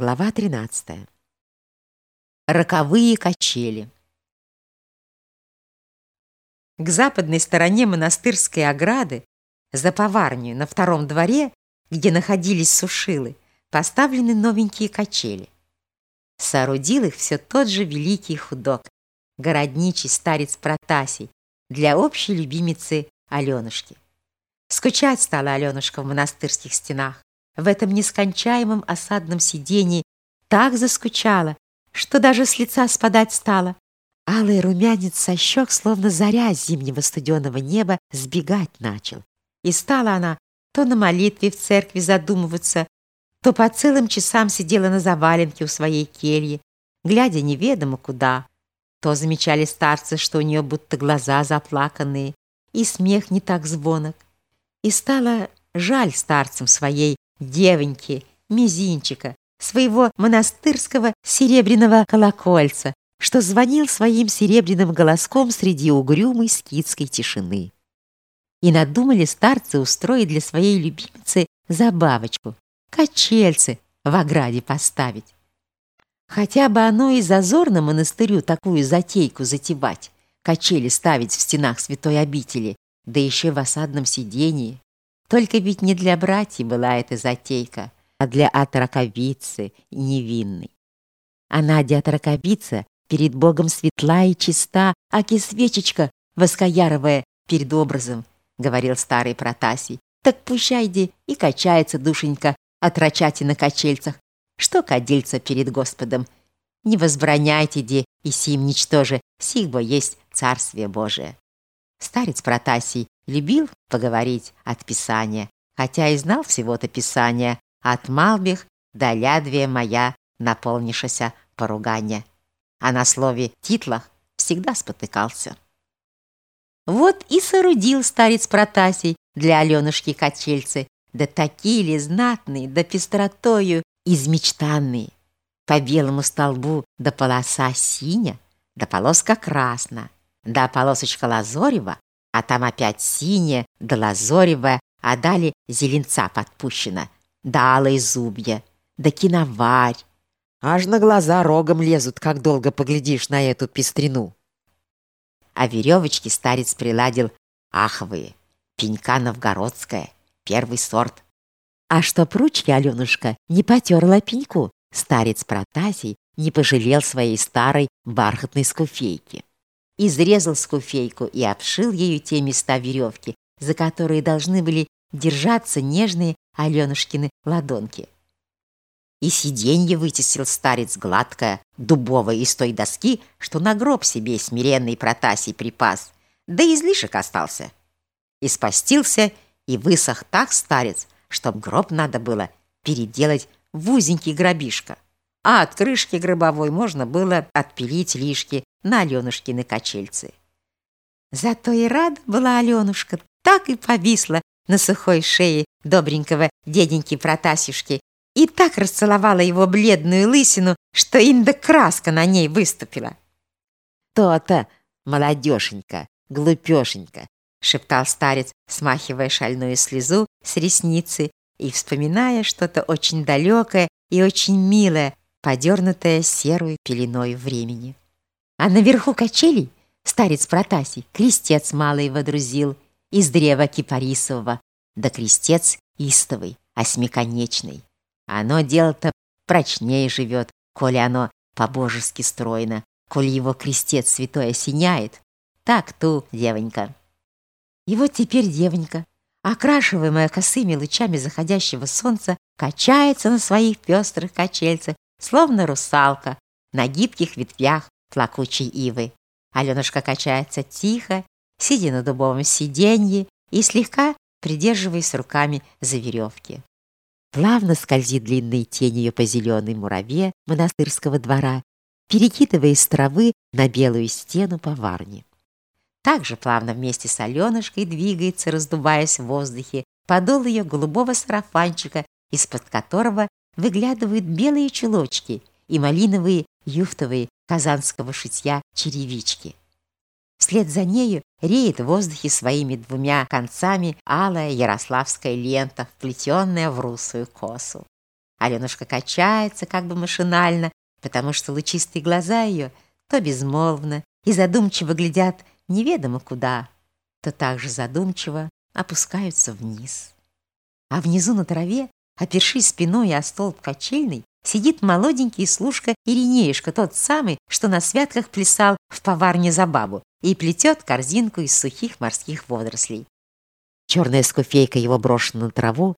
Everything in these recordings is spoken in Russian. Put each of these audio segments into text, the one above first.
Глава 13. Роковые качели. К западной стороне монастырской ограды, за поварню на втором дворе, где находились сушилы, поставлены новенькие качели. Соорудил их все тот же великий худок, городничий старец Протасий, для общей любимицы Аленушки. Скучать стала Аленушка в монастырских стенах. В этом нескончаемом осадном сидении так заскучала, что даже с лица спадать стала. Алый румянец со щек, словно заря зимнего студеного неба, сбегать начал. И стала она то на молитве в церкви задумываться, то по целым часам сидела на заваленке у своей кельи, глядя неведомо куда. То замечали старцы, что у нее будто глаза заплаканные, и смех не так звонок. И стало жаль старцам своей девоньки, мизинчика, своего монастырского серебряного колокольца, что звонил своим серебряным голоском среди угрюмой скитской тишины. И надумали старцы устроить для своей любимицы забавочку, качельцы в ограде поставить. Хотя бы оно и зазорно монастырю такую затейку затевать, качели ставить в стенах святой обители, да еще в осадном сидении. Только ведь не для братьев была эта затейка, а для отраковицы невинной. А Надя отраковица перед Богом светла и чиста, аки свечечка воскояровая перед образом, говорил старый Протасий. Так пущайди и качается душенька отрачати на качельцах. Что кадильца перед Господом? Не возбраняйте, де, и сим ничтоже, сих бо есть Царствие Божие. Старец Протасий любил поговорить от Писания, хотя и знал всего-то Писания, от Малбих до лядвия моя наполнишася поругания. А на слове «титлах» всегда спотыкался. Вот и соорудил старец Протасий для Аленушки качельцы, да такие ли знатные, да пестротою измечтанные. По белому столбу да полоса синя, да полоска красна, да полосочка лазорева, а там опять синяя да лазоревая, а далее зеленца подпущена, да алые зубья, да киноварь. Аж на глаза рогом лезут, как долго поглядишь на эту пестрину. А веревочки старец приладил аховые, пенька новгородская, первый сорт. А чтоб ручки Аленушка не потерла пеньку, старец Протасий не пожалел своей старой бархатной скуфейки изрезал скуфейку и обшил ею те места веревки, за которые должны были держаться нежные Аленушкины ладонки. И сиденье вытесил старец гладкое, дубовое из той доски, что на гроб себе смиренный Протасий припас, да излишек остался. И спастился, и высох так старец, чтоб гроб надо было переделать в узенький гробишко а от крышки гробовой можно было отпилить лишки на Аленушкины качельцы. Зато и рада была Аленушка, так и повисла на сухой шее добренького деденьки Протасюшки и так расцеловала его бледную лысину, что инда краска на ней выступила. «То-то, молодеженька, глупешенька», — шептал старец, смахивая шальную слезу с ресницы и вспоминая что-то очень далекое и очень милое, подернутая серой пеленой времени. А наверху качелей старец Протасий крестец малый водрузил из древа кипарисового, да крестец истовый, осьмиконечный. Оно дело-то прочнее живет, коли оно по-божески стройно, коли его крестец святой осеняет. Так ту, девонька. И вот теперь девонька, окрашиваемая косыми лучами заходящего солнца, качается на своих пестрых качельцах словно русалка на гибких ветвях плакучей ивы. Аленушка качается тихо, сидя на дубовом сиденье и слегка придерживаясь руками за веревки. Плавно скользит длинной тень ее по зеленой мураве монастырского двора, перекидывая из травы на белую стену поварни. Также плавно вместе с Аленушкой двигается, раздуваясь в воздухе, подол ее голубого сарафанчика, из-под которого выглядывают белые чулочки и малиновые юфтовые казанского шитья черевички. Вслед за нею реет в воздухе своими двумя концами алая ярославская лента, вплетенная в русую косу. Аленушка качается как бы машинально, потому что лучистые глаза ее то безмолвно и задумчиво глядят неведомо куда, то также задумчиво опускаются вниз. А внизу на траве, опершись спиной о столб качельный, сидит молоденький служка Иринеюшка, тот самый, что на святках плясал в поварне за бабу и плетет корзинку из сухих морских водорослей. Черная скуфейка его брошена на траву,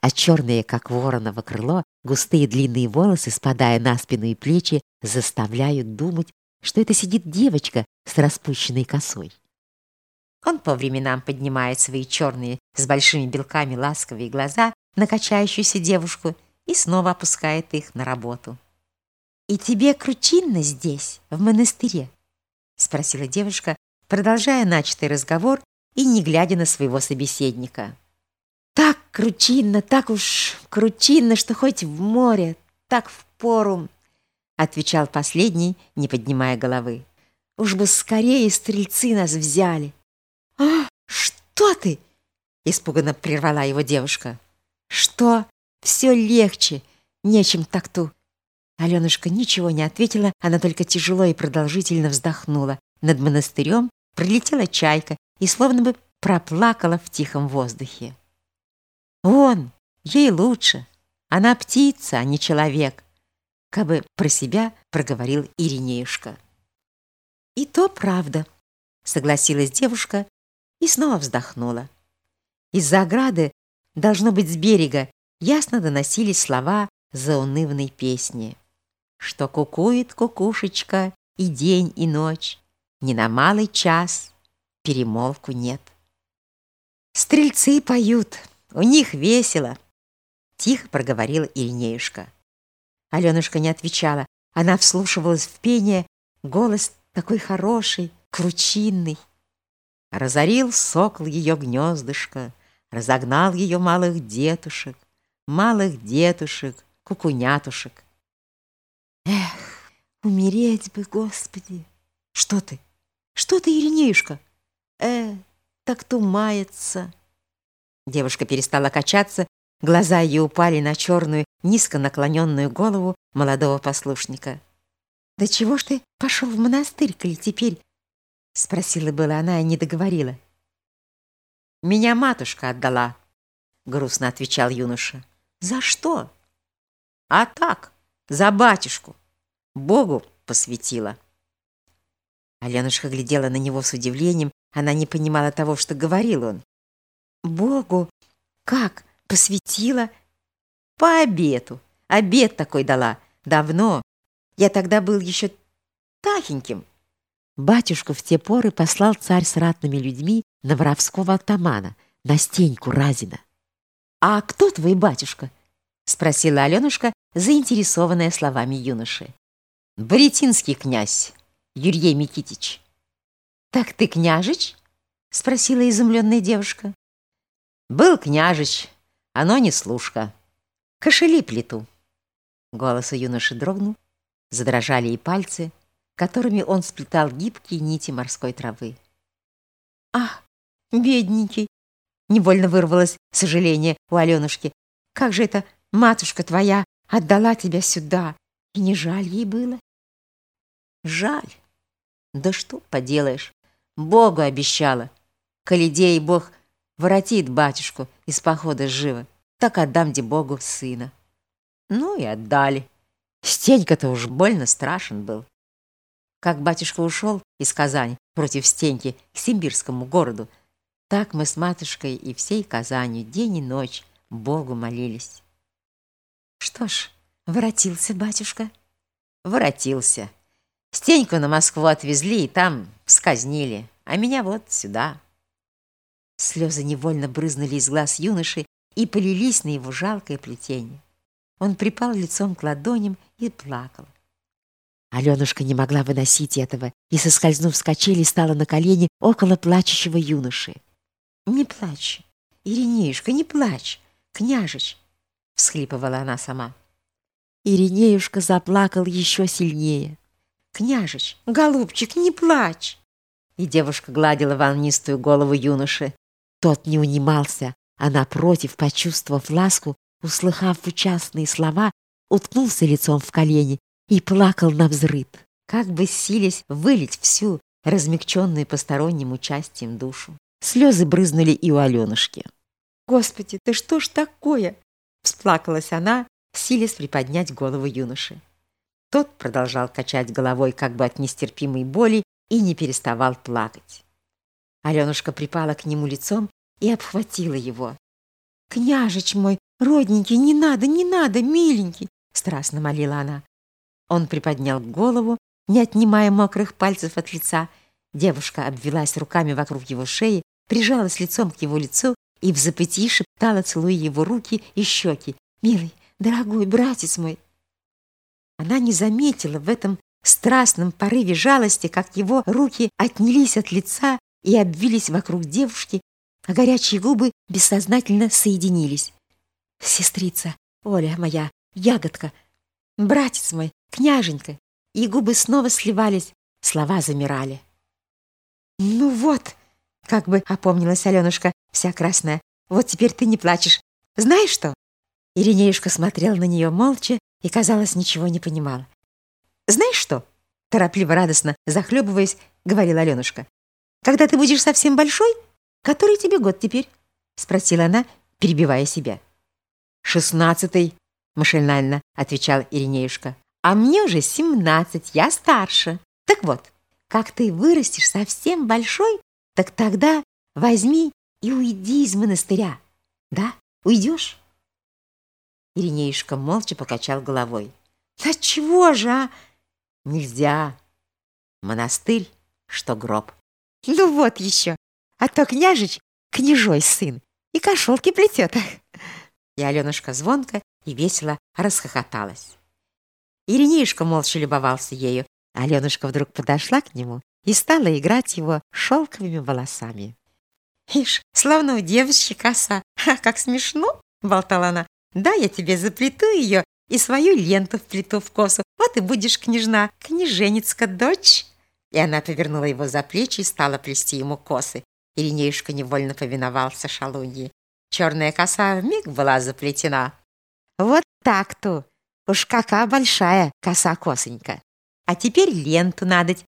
а черные, как вороново крыло, густые длинные волосы, спадая на спину и плечи, заставляют думать, что это сидит девочка с распущенной косой. Он по временам поднимает свои черные с большими белками ласковые глаза на качающуюся девушку и снова опускает их на работу. «И тебе кручинно здесь, в монастыре?» — спросила девушка, продолжая начатый разговор и не глядя на своего собеседника. «Так кручинно, так уж кручинно, что хоть в море, так в пору», — отвечал последний, не поднимая головы. «Уж бы скорее стрельцы нас взяли». «А, что ты?» — испуганно прервала его девушка. «Что? Все легче, нечем так ту». Аленушка ничего не ответила, она только тяжело и продолжительно вздохнула. Над монастырем прилетела чайка и словно бы проплакала в тихом воздухе. «Он, ей лучше, она птица, а не человек», как бы про себя проговорил Иринеюшка. «И то правда», — согласилась девушка и снова вздохнула. Из-за ограды, должно быть, с берега, ясно доносились слова заунывной песни. Что кукует кукушечка и день, и ночь, ни на малый час перемолку нет. Стрельцы поют, у них весело, тихо проговорила Ильнеюшка. Аленушка не отвечала, она вслушивалась в пение, голос такой хороший, кручинный. Разорил сокол ее гнездышко, Разогнал ее малых детушек, Малых детушек, кукунятушек. Эх, умереть бы, Господи! Что ты? Что ты, Иринеюшка? Э, так тумается. Девушка перестала качаться, глаза ее упали на черную, низко наклоненную голову молодого послушника. «Да чего ж ты пошел в монастырь, коли теперь Спросила была она и не договорила. «Меня матушка отдала», — грустно отвечал юноша. «За что?» «А так, за батюшку. Богу посвятила». Аленушка глядела на него с удивлением. Она не понимала того, что говорил он. «Богу? Как? Посвятила?» «По обету. Обет такой дала. Давно. Я тогда был еще тахеньким». Батюшку в те поры послал царь с ратными людьми на воровского атамана, на Стеньку Разина. «А кто твой батюшка?» — спросила Аленушка, заинтересованная словами юноши. «Боретинский князь, Юрий Микитич». «Так ты княжич?» — спросила изумленная девушка. «Был княжич, оно не служка. Кошели плиту». Голос у юноши дрогнул, задрожали и пальцы — которыми он сплетал гибкие нити морской травы. «Ах, бедненький!» — невольно вырвалось сожаление у Аленушки. «Как же это матушка твоя отдала тебя сюда, и не жаль ей было?» «Жаль? Да что поделаешь, Богу обещала. Калидей Бог воротит батюшку из похода живо, так отдам де Богу сына». Ну и отдали. Стенька-то уж больно страшен был. Как батюшка ушел из Казани против Стеньки к Симбирскому городу, так мы с матушкой и всей Казанью день и ночь Богу молились. Что ж, воротился батюшка? Воротился. Стеньку на Москву отвезли и там сказнили, а меня вот сюда. Слезы невольно брызнули из глаз юноши и полились на его жалкое плетение. Он припал лицом к ладоням и плакал. Аленушка не могла выносить этого и, соскользнув с качели, стала на колени около плачущего юноши. «Не плачь, Иринеюшка, не плачь, княжич!» — всхлипывала она сама. Иринеюшка заплакал еще сильнее. «Княжич, голубчик, не плачь!» И девушка гладила волнистую голову юноши. Тот не унимался, а напротив, почувствовав ласку, услыхав участные слова, уткнулся лицом в колени и плакал на взрыд, как бы силясь вылить всю размягченную посторонним участием душу. Слезы брызнули и у Аленушки. «Господи, ты что ж такое?» Всплакалась она, силясь приподнять голову юноши. Тот продолжал качать головой как бы от нестерпимой боли и не переставал плакать. Аленушка припала к нему лицом и обхватила его. «Княжич мой, родненький, не надо, не надо, миленький!» страстно молила она. Он приподнял голову, не отнимая мокрых пальцев от лица. Девушка обвелась руками вокруг его шеи, прижалась лицом к его лицу и в запытии шептала, целуя его руки и щеки. «Милый, дорогой братец мой!» Она не заметила в этом страстном порыве жалости, как его руки отнялись от лица и обвились вокруг девушки, а горячие губы бессознательно соединились. «Сестрица, Оля моя, ягодка, братец мой, княженька!» И губы снова сливались, слова замирали. «Ну вот!» — как бы опомнилась Аленушка, вся красная. «Вот теперь ты не плачешь. Знаешь что?» Иринеюшка смотрел на нее молча и, казалось, ничего не понимала. «Знаешь что?» — торопливо, радостно, захлебываясь, говорила Аленушка. «Когда ты будешь совсем большой, который тебе год теперь?» — спросила она, перебивая себя. «Шестнадцатый», — машинально отвечал Иринеюшка. «А мне уже семнадцать, я старше. Так вот, как ты вырастешь совсем большой, так тогда возьми и уйди из монастыря. Да, уйдешь?» Иринеюшка молча покачал головой. «Да чего же, а?» «Нельзя. Монастырь, что гроб». «Ну вот еще, а то княжич княжой сын и кошелки плетет». И Аленушка звонко и весело расхохоталась. Иринеюшка молча любовался ею. Аленушка вдруг подошла к нему и стала играть его шелковыми волосами. «Ишь, славно у девочки коса, а как смешно!» — болтала она. Да, я тебе заплету ее и свою ленту вплету в косу. Вот и будешь княжна, княженицка дочь». И она повернула его за плечи и стала плести ему косы. Иринеюшка невольно повиновался шалуньи. Черная коса вмиг была заплетена. «Вот так-то! Уж какая большая коса-косонька! А теперь ленту надоть!»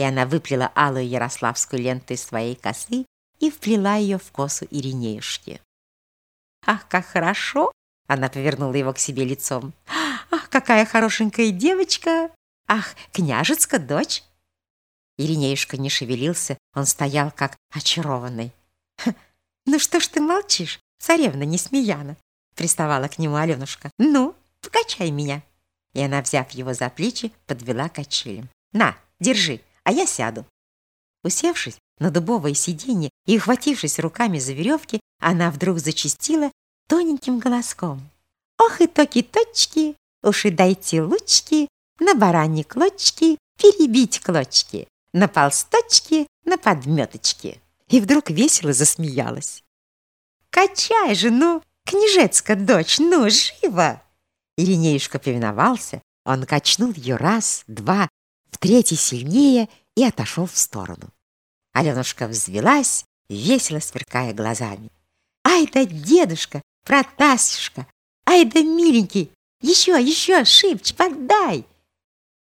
И она выплела алую ярославскую ленту из своей косы и вплела ее в косу Иринеюшки. «Ах, как хорошо!» Она повернула его к себе лицом. «Ах, какая хорошенькая девочка! Ах, княжецка дочь!» Иринеюшка не шевелился, он стоял как очарованный. «Ну что ж ты молчишь, царевна Несмеяна?» приставала к нему Аленушка. «Ну, покачай меня!» И она, взяв его за плечи, подвела качелем. «На, держи, а я сяду!» Усевшись на дубовое сиденье и ухватившись руками за веревки, она вдруг зачастила тоненьким голоском. Ох и токи-точки, уши дайте лучки, на бараньи клочки перебить клочки, на полсточки, на подметочки. И вдруг весело засмеялась. «Качай же, ну, княжецкая дочь, ну, живо!» Иринеюшка повиновался, он качнул ее раз, два, в третий сильнее и отошел в сторону. Аленушка взвелась, весело сверкая глазами. «Ай да дедушка, Протасюшка! Ай да миленький! Еще, еще, шибче, подай!»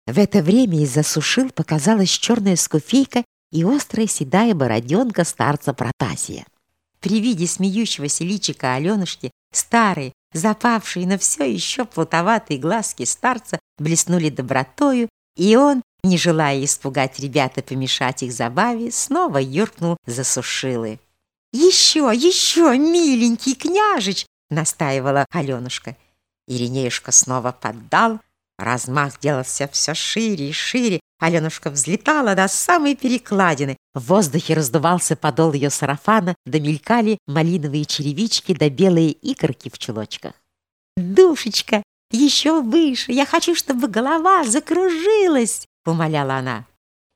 В это время из-за сушил показалась черная скуфейка и острая седая бороденка старца Протасия. При виде смеющегося личика Аленушки старые, запавшие, но все еще плутоватые глазки старца блеснули добротою, и он, не желая испугать ребят и помешать их забаве, снова юркнул за сушилы. «Еще, еще, миленький княжич!» — настаивала Аленушка. Иринеюшка снова поддал, размах делался все шире и шире, Аленушка взлетала до самой перекладины. В воздухе раздувался подол ее сарафана, да мелькали малиновые черевички да белые икорки в чулочках. «Душечка, еще выше! Я хочу, чтобы голова закружилась!» — умоляла она.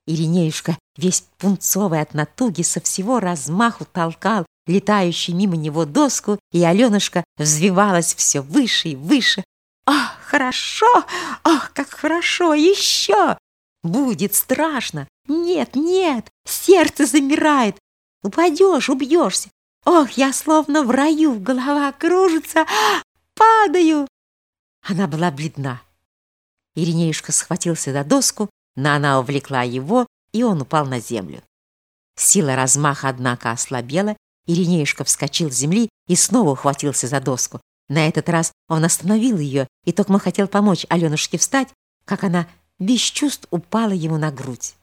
Иринеюшка, весь пунцовый от натуги, со всего размаху толкал летающий мимо него доску, и Аленушка взвивалась все выше и выше. «Ах, хорошо! Ах, как хорошо! Еще! Будет страшно! Нет, нет! Сердце замирает! Упадешь, убьешься! Ох, я словно в раю, голова кружится! падаю!» Она была бледна. Иринеюшка схватился за доску, но она увлекла его, и он упал на землю. Сила размаха, однако, ослабела, Иринеюшка вскочил с земли и снова ухватился за доску. На этот раз он остановил ее и только хотел помочь Аленушке встать, как она без чувств упала ему на грудь.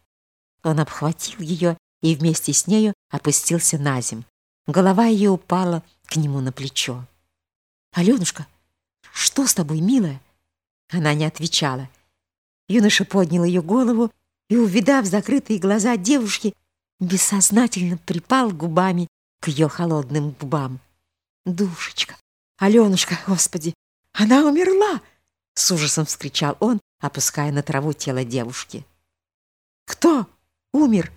Он обхватил ее и вместе с нею опустился на земь. Голова ее упала к нему на плечо. «Аленушка, что с тобой, милая?» Она не отвечала. Юноша поднял ее голову и, увидав закрытые глаза девушки, бессознательно припал губами к ее холодным губам. «Душечка! Аленушка, господи! Она умерла!» С ужасом вскричал он, опуская на траву тело девушки. «Кто умер?»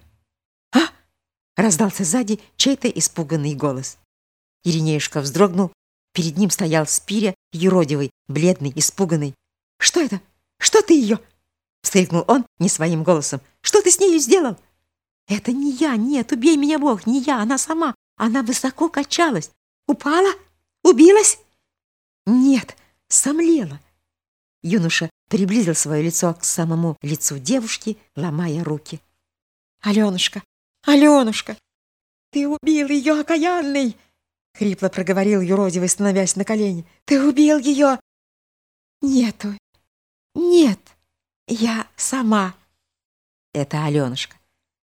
«А?» — раздался сзади чей-то испуганный голос. Иринеюшка вздрогнул. Перед ним стоял Спиря, юродивый, бледный, испуганный. «Что это? Что ты ее?» — вскрикнул он не своим голосом. «Что ты с нею сделал?» «Это не я, нет, убей меня Бог, не я, она сама. Она высоко качалась. Упала? Убилась?» «Нет, сомлела». Юноша приблизил свое лицо к самому лицу девушки, ломая руки. «Аленушка, Аленушка, ты убил ее, окаянный!» Хрипло проговорил юродивый, становясь на колени. «Ты убил ее!» «Нету, нет, я сама». Это Аленушка.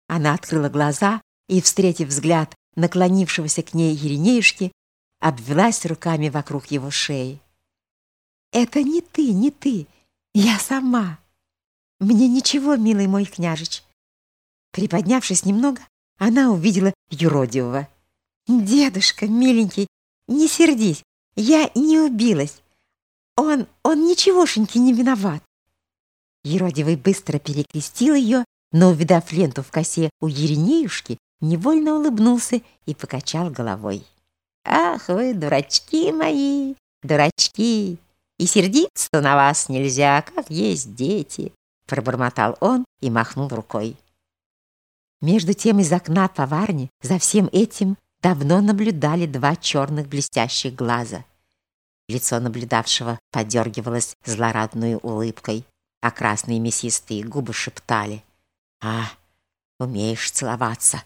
Она открыла глаза и, встретив взгляд наклонившегося к ней Еринеюшки, обвелась руками вокруг его шеи. «Это не ты, не ты, я сама. Мне ничего, милый мой княжич». Приподнявшись немного, она увидела юродивого. «Дедушка, миленький, не сердись, я не убилась. Он, он ничегошеньки не виноват». Еродивый быстро перекрестил ее, но, увидав ленту в косе у Еринеюшки, невольно улыбнулся и покачал головой. «Ах вы, дурачки мои, дурачки! И сердиться на вас нельзя, как есть дети!» Пробормотал он и махнул рукой. Между тем из окна поварни за всем этим давно наблюдали два черных блестящих глаза. Лицо наблюдавшего подергивалось злорадной улыбкой, а красные мясистые губы шептали. «А, умеешь целоваться,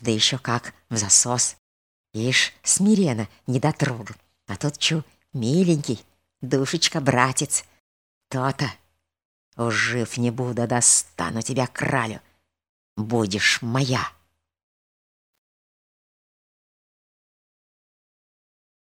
да еще как в засос. Ишь, смиренно, недотрога. А тут чу, миленький, душечка-братец. То-то. Уж жив не буду, достану тебя кралю. Будешь моя.